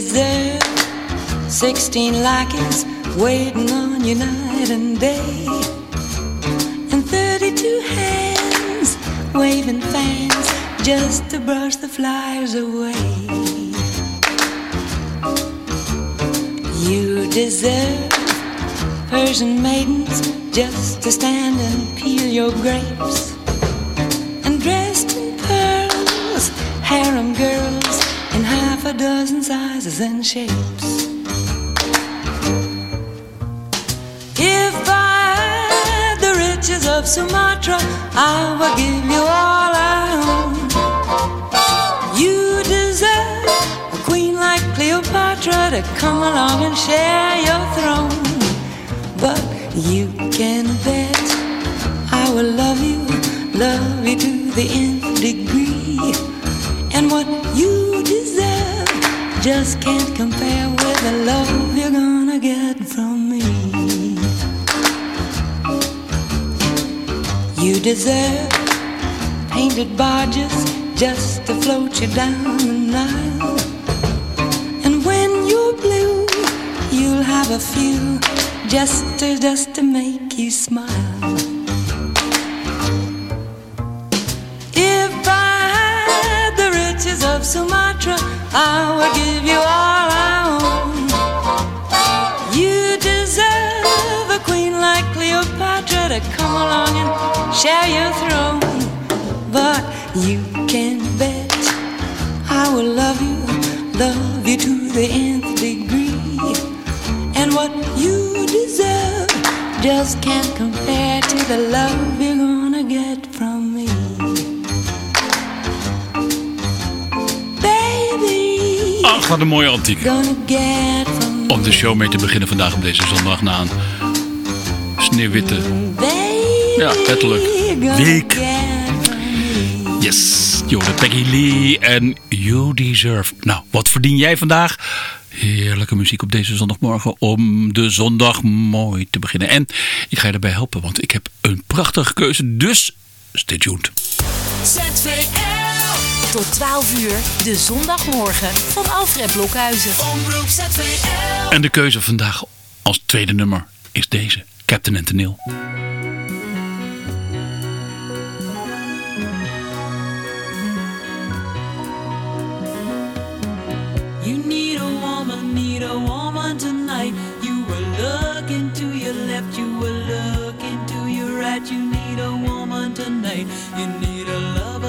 deserve 16 lackeys waiting on you night and day, and 32 hands waving fans just to brush the flies away. You deserve Persian maidens just to stand and peel your grapes, a dozen sizes and shapes. If I had the riches of Sumatra, I would give you all I own. You deserve a queen like Cleopatra to come along and share your throne. But you can bet I will love you, love you to the nth degree. Just can't compare with the love you're gonna get from me. You deserve painted barges just to float you down the Nile. And when you're blue, you'll have a few just to just to make you smile. I would give you all I own. You deserve a queen like Cleopatra to come along and share your throne. But you can bet I will love you, love you to the nth degree. And what you deserve just can't compare to the love you're gonna get Ach, wat een mooie antiek. Om de show mee te beginnen vandaag op deze zondag na een sneeuwwitte Ja, letterlijk. Week. Yes, Jode Peggy Lee en You Deserve. Nou, wat verdien jij vandaag? Heerlijke muziek op deze zondagmorgen om de zondag mooi te beginnen. En ik ga je daarbij helpen, want ik heb een prachtige keuze, dus stay tuned. Tot 12 uur, de zondagmorgen van Alfred Blokhuizen. Omroep ZVL. En de keuze vandaag als tweede nummer is deze, Captain and Tennille. You need a woman, need a woman tonight. You will look into your left, you will look into your right. You need a woman tonight. You need a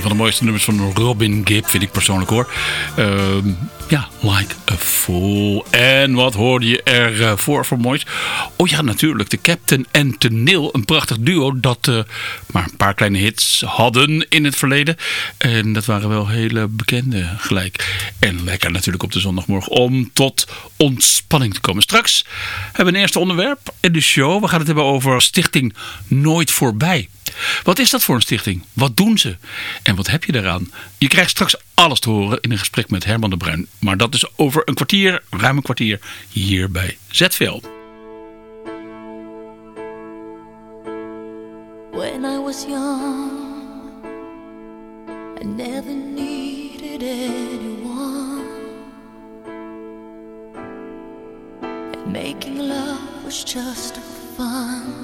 van de mooiste nummers van Robin Gibb, vind ik persoonlijk hoor. Ehm, ja, Like a Fool. En wat hoorde je er voor voor moois? Oh ja, natuurlijk. De Captain en Tenil. Een prachtig duo dat uh, maar een paar kleine hits hadden in het verleden. En dat waren wel hele bekende gelijk. En lekker natuurlijk op de zondagmorgen om tot ontspanning te komen. Straks hebben we een eerste onderwerp in de show. We gaan het hebben over Stichting Nooit Voorbij. Wat is dat voor een stichting? Wat doen ze? En wat heb je daaraan? Je krijgt straks alles te horen in een gesprek met Herman de Bruin. Maar dat is over een kwartier, ruim een kwartier, hier bij Zetveld. When I was young, I never needed anyone. And making love was just fun.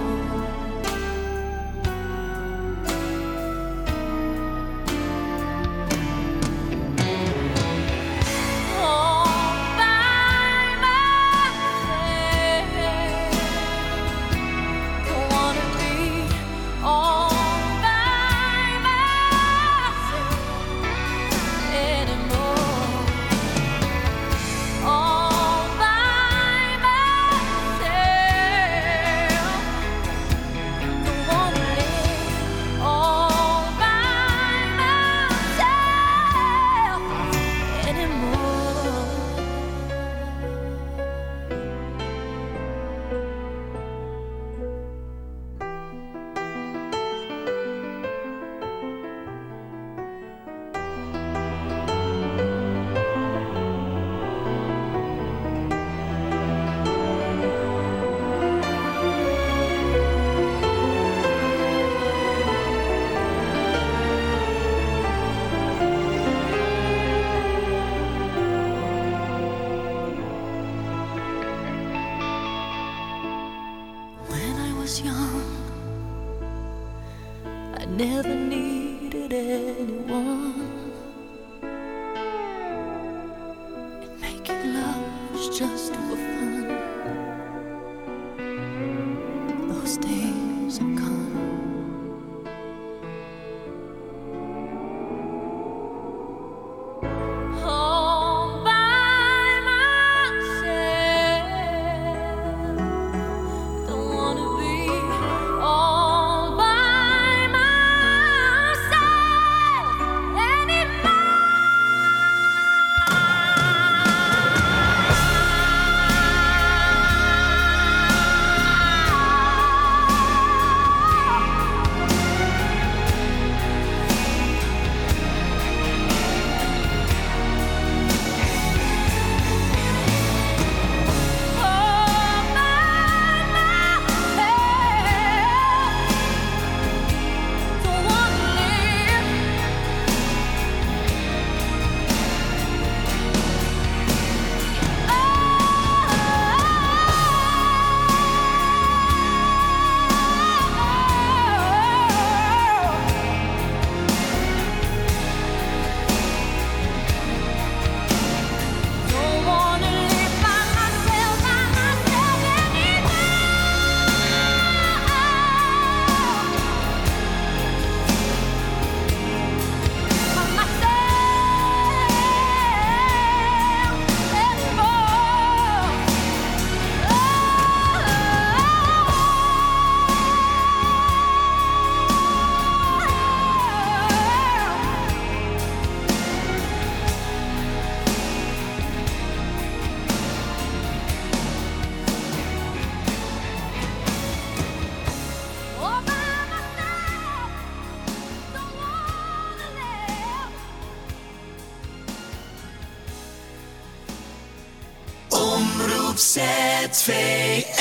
Omroep ZVL.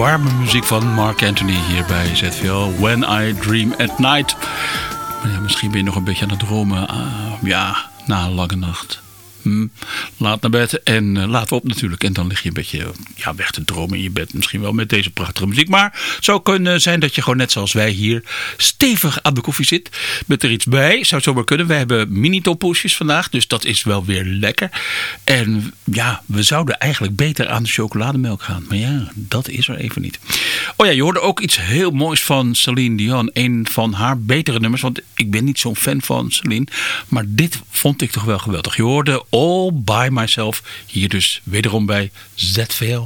Warme muziek van Mark Anthony hier bij ZVL. When I Dream at Night. Ja, misschien ben je nog een beetje aan het dromen. Ah, ja, na een lange nacht. Laat naar bed en uh, laat op natuurlijk. En dan lig je een beetje ja, weg te dromen in je bed. Misschien wel met deze prachtige muziek. Maar het zou kunnen zijn dat je gewoon net zoals wij hier stevig aan de koffie zit. Met er iets bij. Zou zomaar kunnen. We hebben mini toppoesjes vandaag. Dus dat is wel weer lekker. En ja, we zouden eigenlijk beter aan de chocolademelk gaan. Maar ja, dat is er even niet. Oh ja, je hoorde ook iets heel moois van Celine Dion. Een van haar betere nummers. Want ik ben niet zo'n fan van Celine. Maar dit vond ik toch wel geweldig. Je hoorde All By Myself. Hier dus wederom bij ZVL.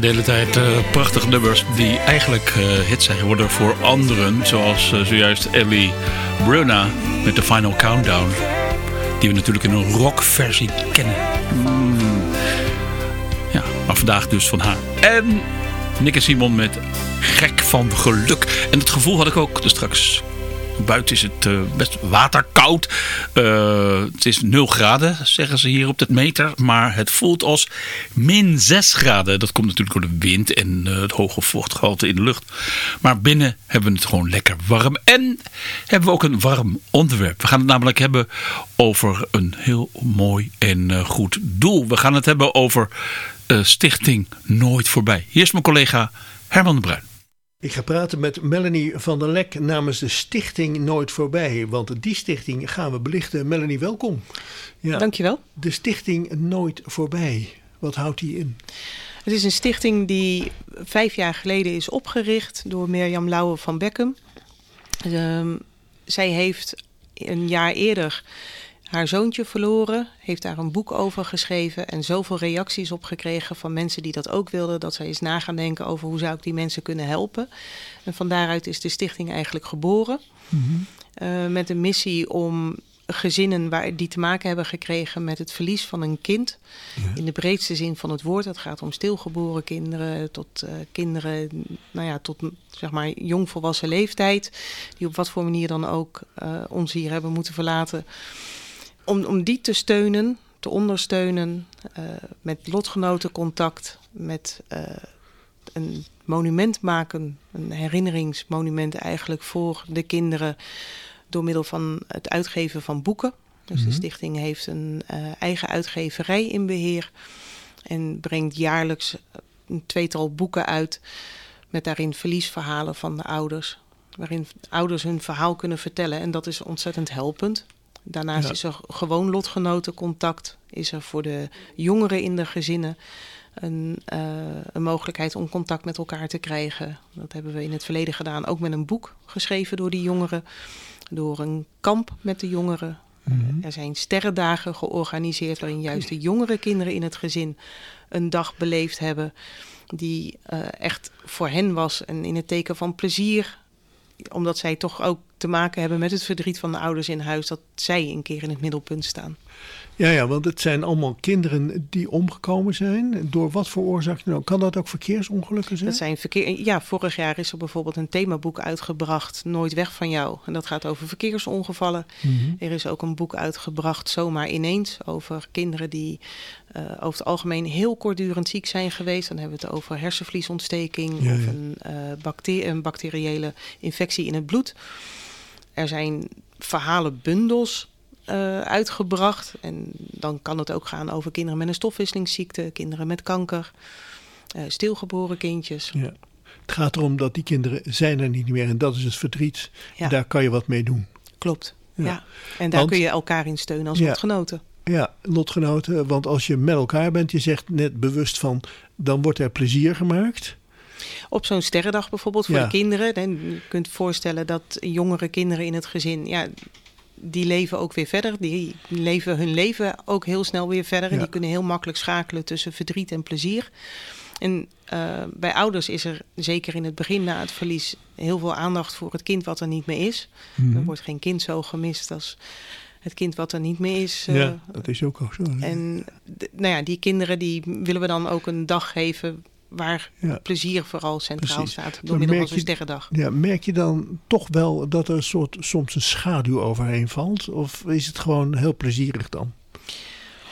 De hele tijd uh, prachtige nummers die eigenlijk uh, hits zijn geworden voor anderen. Zoals uh, zojuist Ellie Bruna met de Final Countdown. Die we natuurlijk in een rockversie kennen. Mm. Ja, maar vandaag dus van haar. En Nick en Simon met Gek van Geluk. En het gevoel had ik ook dus straks Buiten is het uh, best waterkoud. Uh, het is 0 graden, zeggen ze hier op het meter. Maar het voelt als min 6 graden. Dat komt natuurlijk door de wind en uh, het hoge vochtgehalte in de lucht. Maar binnen hebben we het gewoon lekker warm. En hebben we ook een warm onderwerp. We gaan het namelijk hebben over een heel mooi en goed doel. We gaan het hebben over Stichting Nooit Voorbij. Hier is mijn collega Herman de Bruin. Ik ga praten met Melanie van der Lek namens de Stichting Nooit Voorbij. Want die stichting gaan we belichten. Melanie, welkom. Ja, Dankjewel. De Stichting Nooit Voorbij. Wat houdt die in? Het is een stichting die vijf jaar geleden is opgericht door Mirjam Lauwe van Beckum. Um, zij heeft een jaar eerder haar zoontje verloren, heeft daar een boek over geschreven en zoveel reacties op gekregen van mensen die dat ook wilden, dat zij eens na gaan denken over hoe zou ik die mensen kunnen helpen. En van daaruit is de stichting eigenlijk geboren. Mm met een missie om gezinnen waar, die te maken hebben gekregen met het verlies van een kind. In de breedste zin van het woord. Het gaat om stilgeboren kinderen tot uh, kinderen, nou ja, tot zeg maar jongvolwassen leeftijd. Die op wat voor manier dan ook uh, ons hier hebben moeten verlaten om, om die te steunen, te ondersteunen uh, met lotgenotencontact, met uh, een monument maken, een herinneringsmonument eigenlijk voor de kinderen door middel van het uitgeven van boeken. Dus de mhm. stichting heeft een uh, eigen uitgeverij in beheer en brengt jaarlijks een tweetal boeken uit met daarin verliesverhalen van de ouders. Waarin ouders hun verhaal kunnen vertellen en dat is ontzettend helpend. Daarnaast is er gewoon lotgenotencontact. Is er voor de jongeren in de gezinnen een, uh, een, mogelijkheid om contact met elkaar te krijgen. Dat hebben we in het verleden gedaan, ook met een boek geschreven door die jongeren. Door een kamp met de jongeren. Mhm. Er zijn sterrendagen georganiseerd waarin juist de jongere kinderen in het gezin een dag beleefd hebben. Die uh, echt voor hen was en in het teken van plezier. Omdat zij toch ook te maken hebben met het verdriet van de ouders in huis, dat zij een keer in het middelpunt staan. Ja, ja, want het zijn allemaal kinderen die omgekomen zijn. Door wat voor oorzaak nou? Kan dat ook verkeersongelukken zijn? Dat zijn verkeer... Ja, vorig jaar is er bijvoorbeeld een themaboek uitgebracht, Nooit weg van jou. En dat gaat over verkeersongevallen. Mhm. Er is ook een boek uitgebracht, Zomaar ineens, over kinderen die uh, over het algemeen heel kortdurend ziek zijn geweest. Dan hebben we het over hersenvliesontsteking of een, uh, een bacteriële infectie in het bloed. Er zijn verhalenbundels uh, uitgebracht. En dan kan het ook gaan over kinderen met een stofwisselingsziekte, kinderen met kanker, uh, stilgeboren kindjes. Ja. Het gaat erom dat die kinderen zijn er niet meer en dat is het verdriet. Ja. Daar kan je wat mee doen. Klopt, ja. En daar kun je elkaar in steunen als lotgenoten. Ja, lotgenoten, want als je met elkaar bent, je zegt net bewust van, dan wordt er plezier gemaakt. Op zo'n sterrendag bijvoorbeeld voor de kinderen. En je kunt voorstellen dat jongere kinderen in het gezin, ja, die leven ook weer verder. Die leven hun leven ook heel snel weer verder. En die kunnen heel makkelijk schakelen tussen verdriet en plezier. En uh, bij ouders is er zeker in het begin na het verlies heel veel aandacht voor het kind wat er niet meer is. Mm Er wordt geen kind zo gemist als het kind wat er niet meer is. Uh, ja, dat is ook zo. En nou ja, die kinderen die willen we dan ook een dag geven waar plezier vooral centraal staat door middel van zo'n sterrendag. Ja, merk je dan toch wel dat er een soort, soms een schaduw overheen valt? Of is het gewoon heel plezierig dan?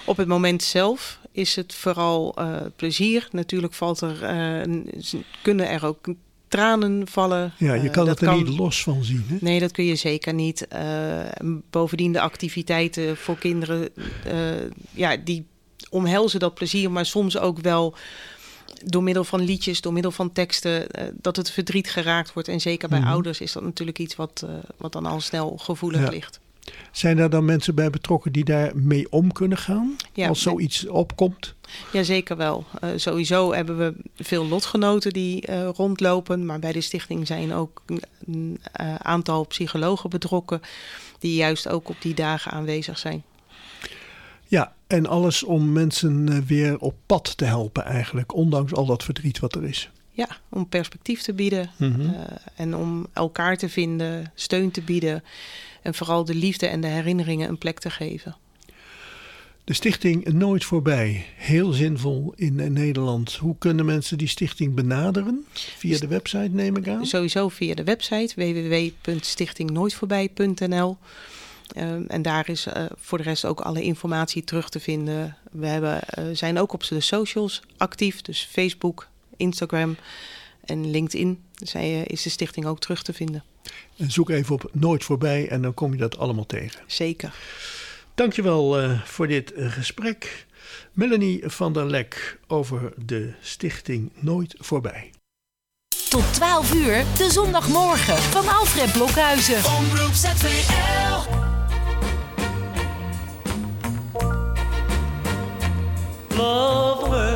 Op het moment zelf is het vooral uh, plezier. Natuurlijk valt er, uh, kunnen er ook tranen vallen. Ja, je kan uh, het er niet los van zien. Hè? Nee, dat kun je zeker niet. bovendien de activiteiten voor kinderen, ja, die omhelzen dat plezier, maar soms ook wel door middel van liedjes, door middel van teksten, uh, dat het verdriet geraakt wordt. En zeker bij mhm. ouders is dat natuurlijk iets wat, uh, wat dan al snel gevoelig ligt. Zijn er dan mensen bij betrokken die daar mee om kunnen gaan ja, als zoiets opkomt? Ja, zeker wel. Uh, sowieso hebben we veel lotgenoten die rondlopen. Maar bij de stichting zijn ook een aantal psychologen betrokken die juist ook op die dagen aanwezig zijn. Ja, En alles om mensen eh, weer op pad te helpen eigenlijk, ondanks al dat verdriet wat er is. Ja, om perspectief te bieden Mhm. eh, en om elkaar te vinden, steun te bieden en vooral de liefde en de herinneringen een plek te geven. De stichting Nooit Voorbij, heel zinvol in eh, Nederland. Hoe kunnen mensen die stichting benaderen? Via de website neem ik aan. Sowieso via de website www.stichtingnooitvoorbij.nl. Ehm, en daar is eh, voor de rest ook alle informatie terug te vinden. We hebben, eh, zijn ook op de socials actief, dus Facebook, Instagram en LinkedIn. Zij, eh, is de stichting ook terug te vinden. En zoek even op Nooit Voorbij en dan kom je dat allemaal tegen. Zeker. Dankjewel eh voor dit gesprek. Melanie van der Lek over de stichting Nooit Voorbij. Tot 12 uur, de zondagmorgen van Alfred Blokhuizen. Omroep ZVL. Love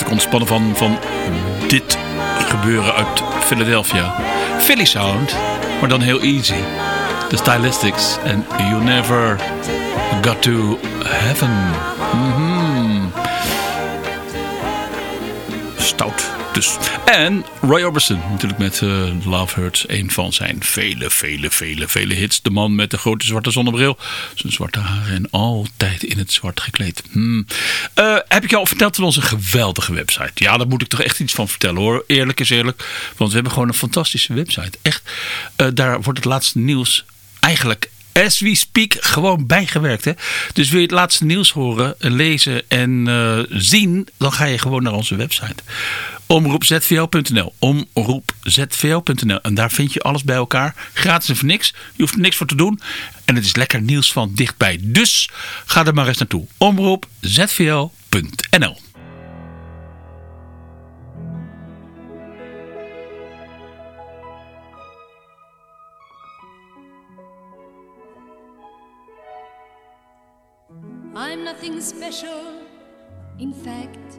hartstikke ontspannen van, van dit gebeuren uit Philadelphia. Philly Sound, maar dan heel easy. The Stylistics en You Never Got To Heaven. Mhm. Stout dus. En Roy Orbison natuurlijk met uh, Love Hurts. Een van zijn vele, vele, vele, vele hits. De man met de grote zwarte zonnebril. Zijn zwarte haren en altijd in het zwart gekleed. Hmm. Uh, heb ik je al verteld van onze geweldige website? Ja, daar moet ik toch echt iets van vertellen hoor. Eerlijk is eerlijk. Want we hebben gewoon een fantastische website. Echt. Uh, daar wordt het laatste nieuws eigenlijk as we speak gewoon bijgewerkt. Hè? Dus wil je het laatste nieuws horen, lezen en zien, dan ga je gewoon naar onze website. Omroepzvl.nl. Omroepzvl.nl. En daar vind je alles bij elkaar. Gratis en voor niks. Je hoeft er niks voor te doen. En het is lekker nieuws van dichtbij. Dus ga er maar eens naartoe. Omroepzvl.nl. I'm nothing special. In fact,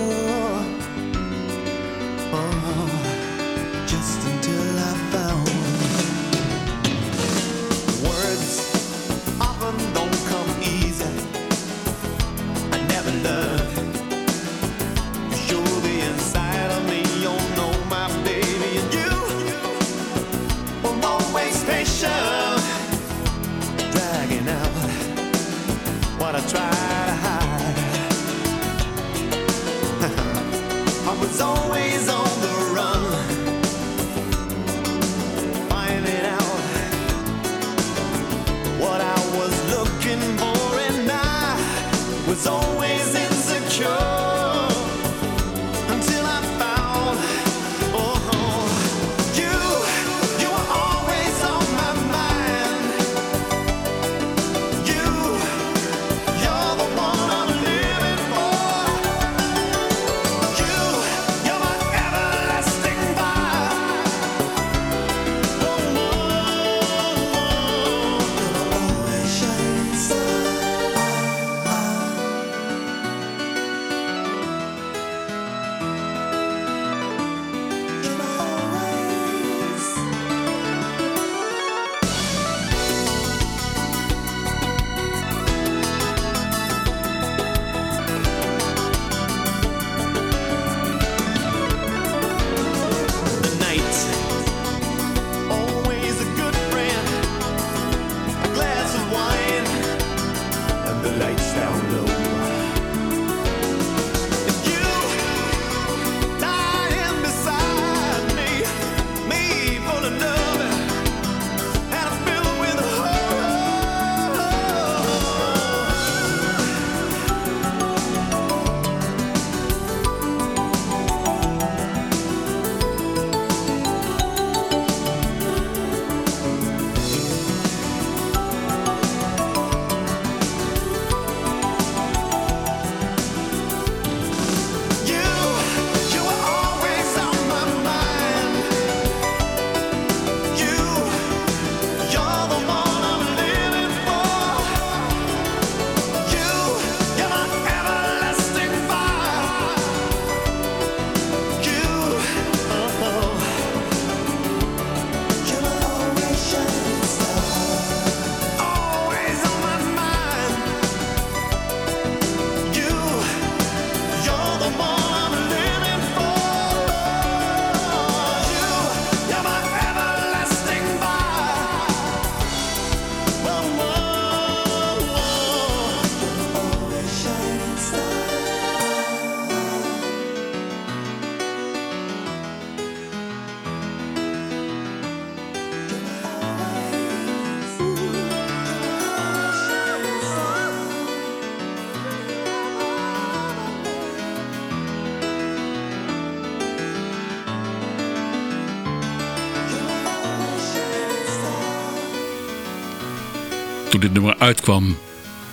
Dit nummer uitkwam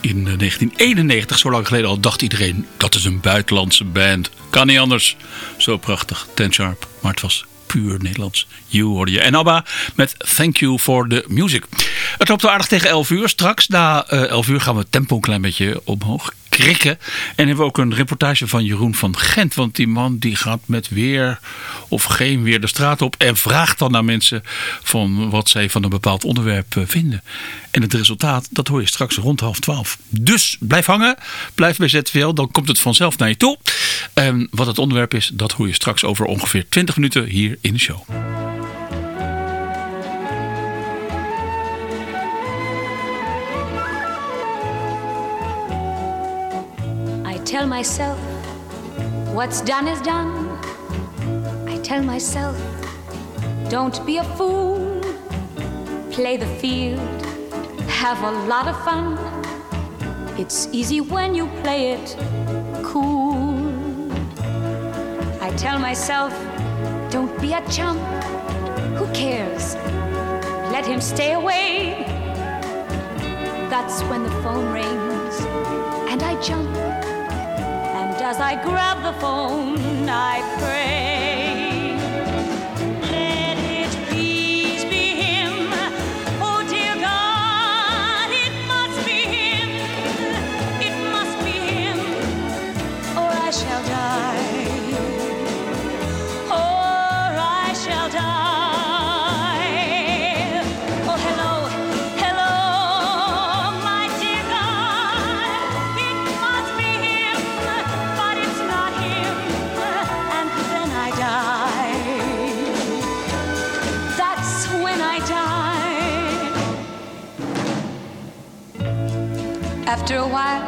in eh, 1991, zo lang geleden al, dacht iedereen dat is een buitenlandse band. Kan niet anders. Zo prachtig, Ten Sharp. Maar het was puur Nederlands. You hoorde je. En ABBA met Thank You for the Music. Het loopt aardig tegen 11 uur. Straks na eh 11 uur gaan we het tempo een klein beetje omhoog krikken. En hebben we ook een reportage van Jeroen van Gent. Want die man die gaat met weer of geen weer de straat op. En vraagt dan naar mensen van wat zij van een bepaald onderwerp eh, vinden. En het resultaat, dat hoor je straks rond half twaalf. Dus blijf hangen, blijf bij ZVL, dan komt het vanzelf naar je toe. En wat het onderwerp is, dat hoor je straks over ongeveer 20 minuten hier in de show. Tell myself, what's done is done. I tell myself, don't be a fool. Play the field, have a lot of fun. It's easy when you play it cool. I tell myself, don't be a chump. Who cares? Let him stay away. That's when the phone rings and I jump. As I grab the phone, I pray. Let it please be him. Oh dear God, it must be him. It must be him, or I shall die. After a while,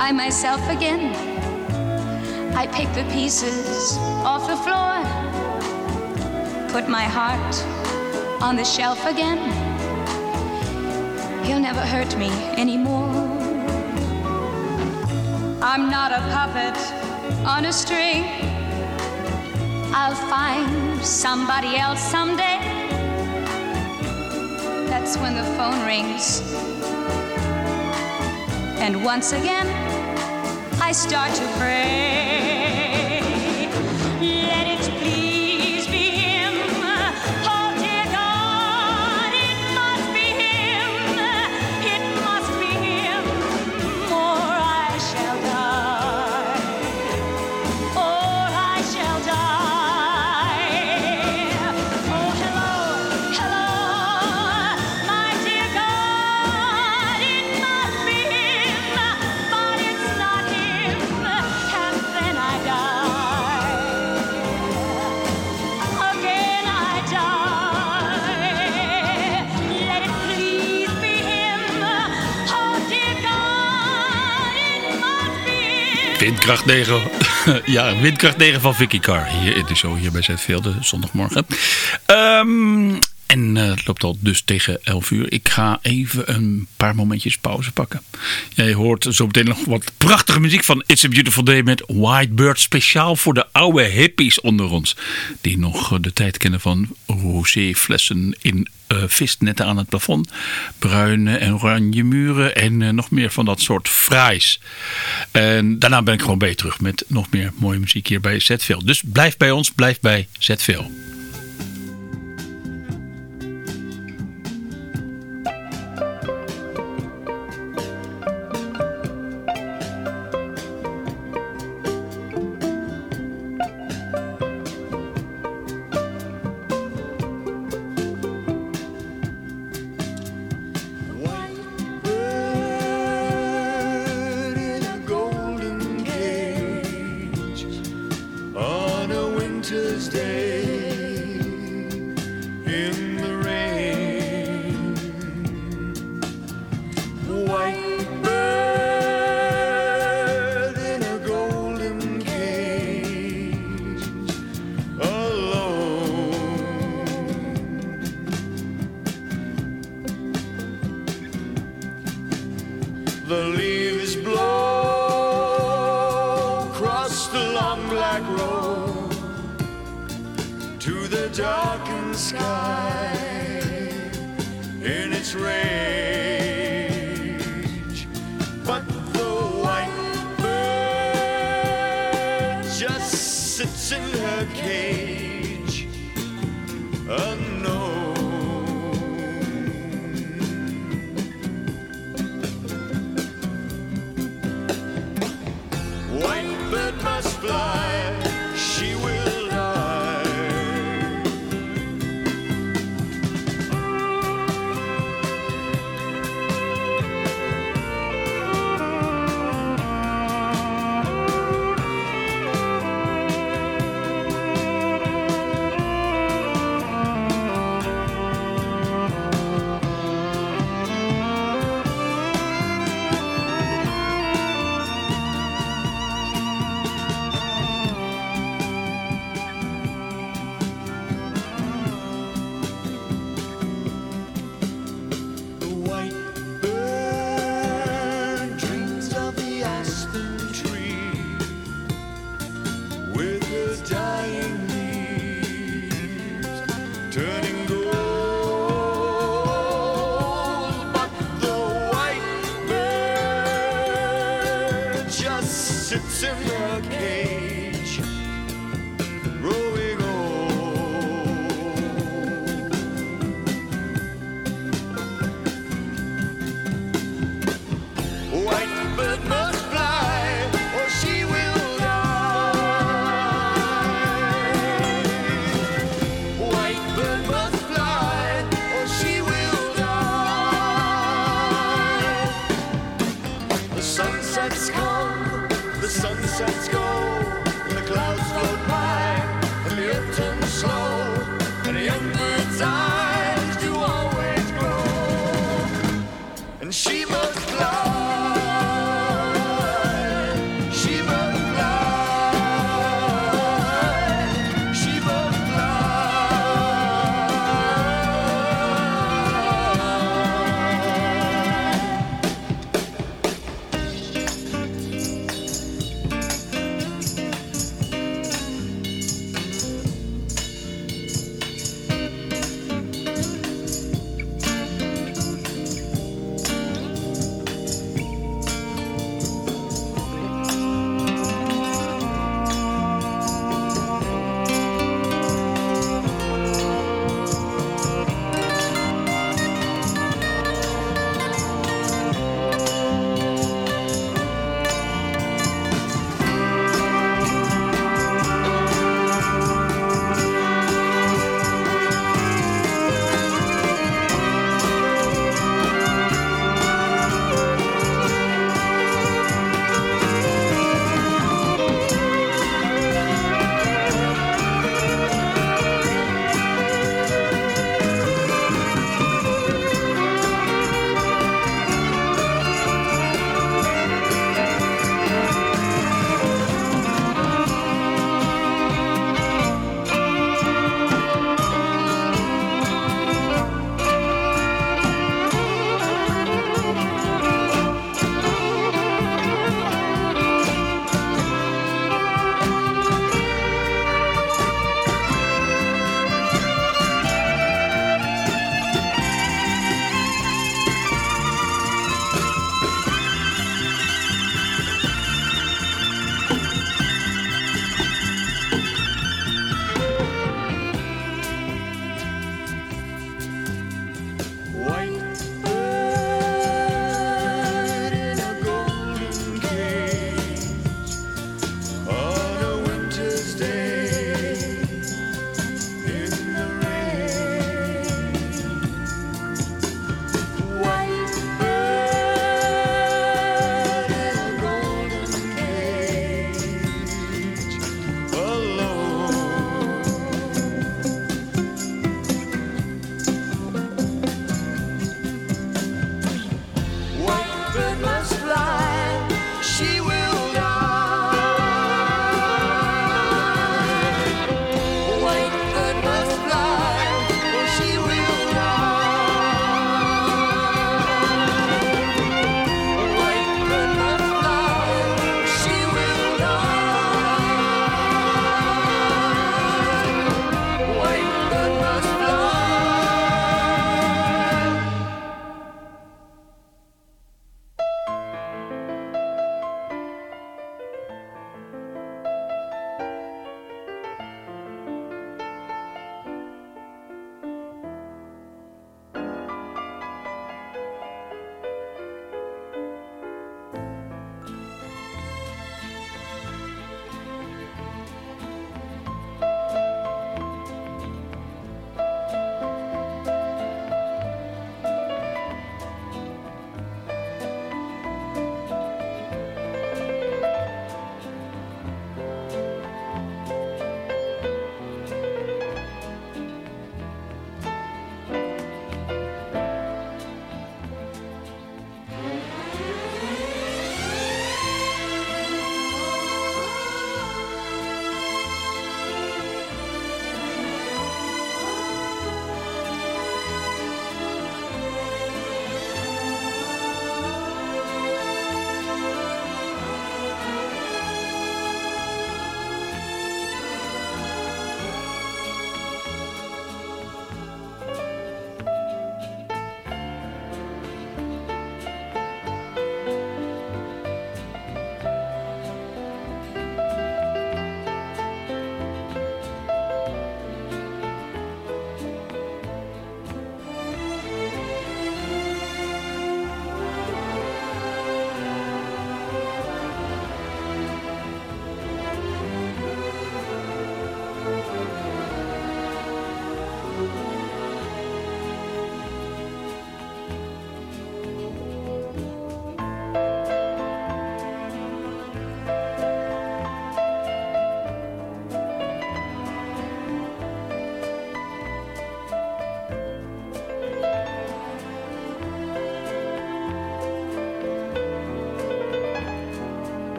I myself again. I pick the pieces off the floor, put my heart on the shelf again. He'll never hurt me anymore. I'm not a puppet on a string. I'll find somebody else someday. That's when the phone rings. And once again, I start to pray. Windkracht 9. ja, windkracht 9 van Vicky Carr. Hier in de show, hier bij ZVL, de zondagmorgen. Het loopt al dus tegen 11 uur. Ik ga even een paar momentjes pauze pakken. Jij hoort zo meteen nog wat prachtige muziek van It's a Beautiful Day met White Bird. Speciaal voor de oude hippies onder ons. Die nog eh, de tijd kennen van roséflessen in eh, visnetten aan het plafond. Bruine en oranje muren en eh, nog meer van dat soort fraais. En daarna ben ik gewoon je terug met nog meer mooie muziek hier bij ZVL. Dus blijf bij ons, blijf bij ZVL. Bird must fly,